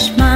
mas